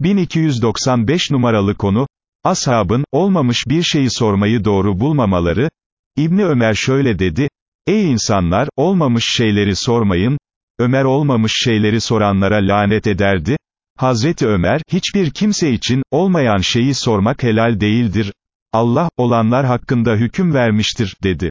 1295 numaralı konu, ashabın, olmamış bir şeyi sormayı doğru bulmamaları, İbni Ömer şöyle dedi, ey insanlar, olmamış şeyleri sormayın, Ömer olmamış şeyleri soranlara lanet ederdi, Hazreti Ömer, hiçbir kimse için, olmayan şeyi sormak helal değildir, Allah, olanlar hakkında hüküm vermiştir, dedi.